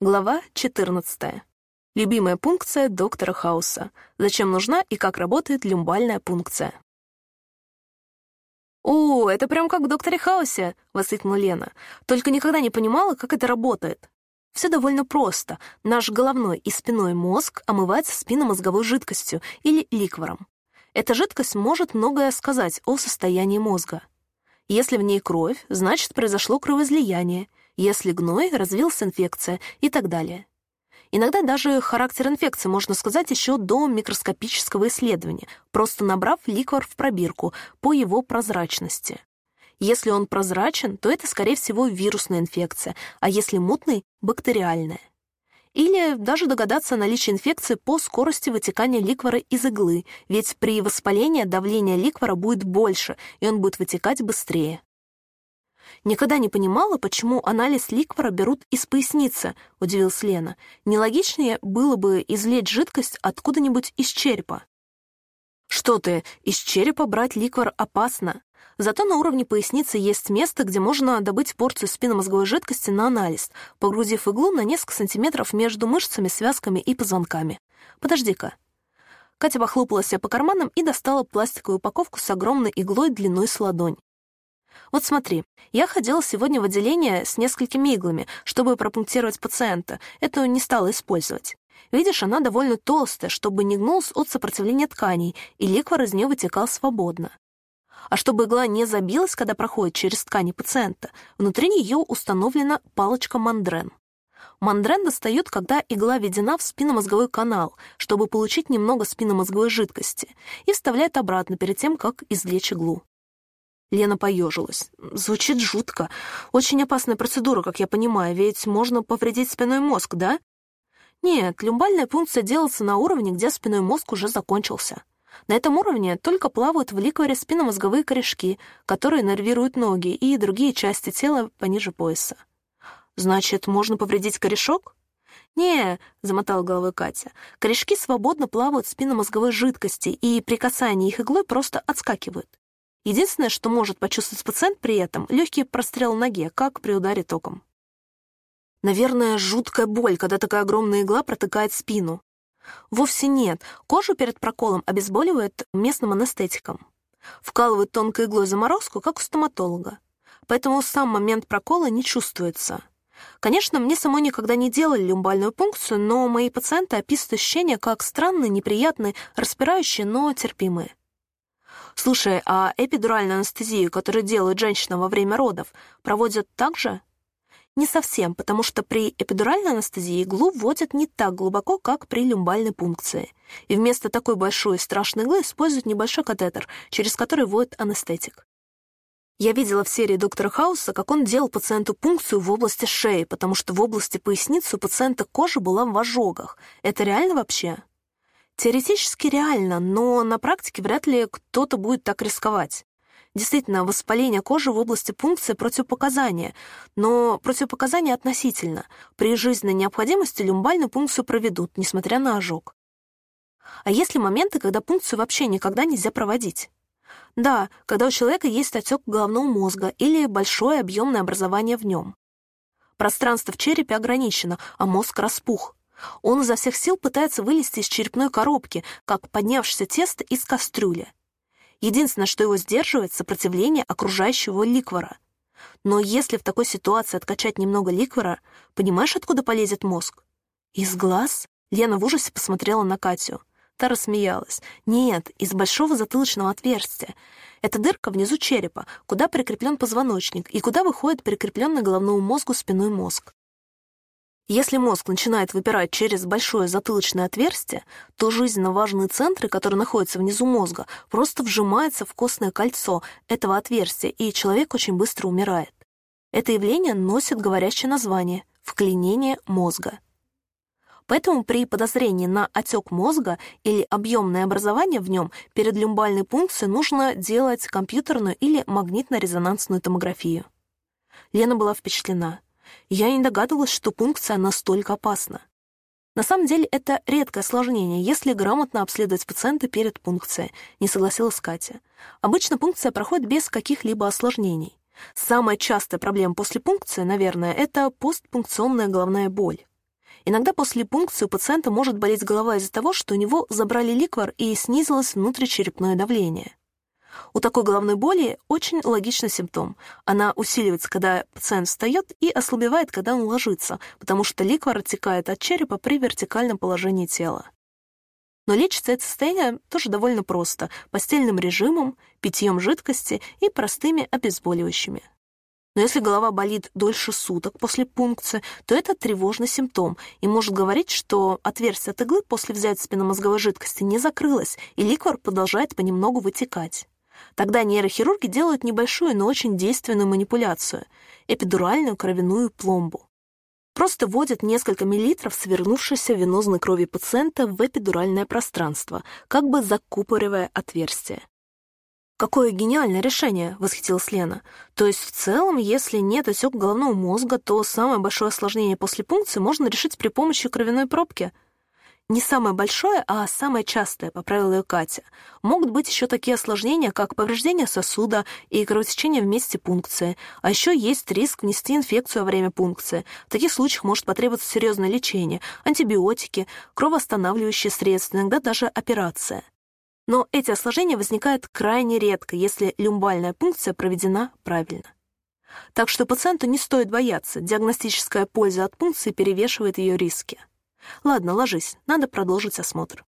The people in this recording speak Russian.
Глава 14. Любимая пункция доктора Хауса. Зачем нужна и как работает люмбальная пункция. «О, это прям как в докторе Хаусе!» — воскликнула Лена. «Только никогда не понимала, как это работает». Все довольно просто. Наш головной и спиной мозг омывается спинномозговой жидкостью или ликвором. Эта жидкость может многое сказать о состоянии мозга. Если в ней кровь, значит, произошло кровоизлияние, если гной, развилась инфекция и так далее. Иногда даже характер инфекции можно сказать еще до микроскопического исследования, просто набрав ликвор в пробирку по его прозрачности. Если он прозрачен, то это, скорее всего, вирусная инфекция, а если мутный — бактериальная. Или даже догадаться о наличии инфекции по скорости вытекания ликвора из иглы, ведь при воспалении давление ликвора будет больше, и он будет вытекать быстрее. «Никогда не понимала, почему анализ ликвора берут из поясницы», — удивилась Лена. «Нелогичнее было бы извлечь жидкость откуда-нибудь из черепа». «Что ты, из черепа брать ликвор опасно. Зато на уровне поясницы есть место, где можно добыть порцию спинномозговой жидкости на анализ, погрузив иглу на несколько сантиметров между мышцами, связками и позвонками. Подожди-ка». Катя похлопала себя по карманам и достала пластиковую упаковку с огромной иглой длиной с ладонь. Вот смотри, я ходила сегодня в отделение с несколькими иглами, чтобы пропунктировать пациента. Это не стала использовать. Видишь, она довольно толстая, чтобы не гнулась от сопротивления тканей, и ликвор из нее вытекал свободно. А чтобы игла не забилась, когда проходит через ткани пациента, внутри нее установлена палочка мандрен. Мандрен достают, когда игла введена в спинномозговой канал, чтобы получить немного спинномозговой жидкости, и вставляют обратно перед тем, как извлечь иглу. Лена поежилась. Звучит жутко. Очень опасная процедура, как я понимаю, ведь можно повредить спиной мозг, да? Нет, люмбальная пункция делается на уровне, где спиной мозг уже закончился. На этом уровне только плавают в ликворе спинномозговые корешки, которые нервируют ноги и другие части тела пониже пояса. Значит, можно повредить корешок? «Не», — замотала головой Катя, — «корешки свободно плавают в спинномозговой жидкости, и при касании их иглой просто отскакивают. Единственное, что может почувствовать пациент при этом — легкий прострел ноге, как при ударе током. Наверное, жуткая боль, когда такая огромная игла протыкает спину. Вовсе нет. Кожу перед проколом обезболивает местным анестетиком. Вкалывают тонкой иглой заморозку, как у стоматолога. Поэтому сам момент прокола не чувствуется. Конечно, мне самой никогда не делали люмбальную пункцию, но мои пациенты описывают ощущения как странные, неприятные, распирающие, но терпимые. Слушай, а эпидуральную анестезию, которую делают женщинам во время родов, проводят так же? Не совсем, потому что при эпидуральной анестезии иглу вводят не так глубоко, как при люмбальной пункции. И вместо такой большой и страшной иглы используют небольшой катетер, через который вводят анестетик. Я видела в серии доктора Хауса, как он делал пациенту пункцию в области шеи, потому что в области поясницы у пациента кожа была в ожогах. Это реально вообще? Теоретически реально, но на практике вряд ли кто-то будет так рисковать. Действительно, воспаление кожи в области пункции противопоказания, но противопоказания относительно. При жизненной необходимости люмбальную пункцию проведут, несмотря на ожог. А есть ли моменты, когда пункцию вообще никогда нельзя проводить? Да, когда у человека есть отек головного мозга или большое объемное образование в нем. Пространство в черепе ограничено, а мозг распух. Он изо всех сил пытается вылезти из черепной коробки, как поднявшееся тесто из кастрюли. Единственное, что его сдерживает, сопротивление окружающего ликвора. Но если в такой ситуации откачать немного ликвора, понимаешь, откуда полезет мозг? Из глаз? Лена в ужасе посмотрела на Катю. Та рассмеялась. Нет, из большого затылочного отверстия. Это дырка внизу черепа, куда прикреплен позвоночник и куда выходит прикрепленный головному мозгу спиной мозг. Если мозг начинает выпирать через большое затылочное отверстие, то жизненно важные центры, которые находятся внизу мозга, просто вжимаются в костное кольцо этого отверстия, и человек очень быстро умирает. Это явление носит говорящее название — вклинение мозга. Поэтому при подозрении на отек мозга или объемное образование в нем перед люмбальной пункцией нужно делать компьютерную или магнитно-резонансную томографию. Лена была впечатлена — я не догадывалась, что пункция настолько опасна. На самом деле это редкое осложнение, если грамотно обследовать пациента перед пункцией, не согласилась Катя. Обычно пункция проходит без каких-либо осложнений. Самая частая проблема после пункции, наверное, это постпункционная головная боль. Иногда после пункции у пациента может болеть голова из-за того, что у него забрали ликвор и снизилось внутричерепное давление. У такой головной боли очень логичный симптом. Она усиливается, когда пациент встает, и ослабевает, когда он ложится, потому что ликвор оттекает от черепа при вертикальном положении тела. Но лечится это состояние тоже довольно просто – постельным режимом, питьем жидкости и простыми обезболивающими. Но если голова болит дольше суток после пункции, то это тревожный симптом и может говорить, что отверстие от иглы после взятия спинномозговой жидкости не закрылось, и ликвор продолжает понемногу вытекать. Тогда нейрохирурги делают небольшую, но очень действенную манипуляцию — эпидуральную кровяную пломбу. Просто вводят несколько миллилитров свернувшейся венозной крови пациента в эпидуральное пространство, как бы закупоривая отверстие. «Какое гениальное решение!» — восхитилась Лена. «То есть в целом, если нет отек головного мозга, то самое большое осложнение после пункции можно решить при помощи кровяной пробки?» Не самое большое, а самое частое, поправила ее Катя. Могут быть еще такие осложнения, как повреждение сосуда и кровотечение в месте пункции. А еще есть риск внести инфекцию во время пункции. В таких случаях может потребоваться серьезное лечение, антибиотики, кровоостанавливающие средства, иногда даже операция. Но эти осложнения возникают крайне редко, если люмбальная пункция проведена правильно. Так что пациенту не стоит бояться, диагностическая польза от пункции перевешивает ее риски. Ладно, ложись, надо продолжить осмотр.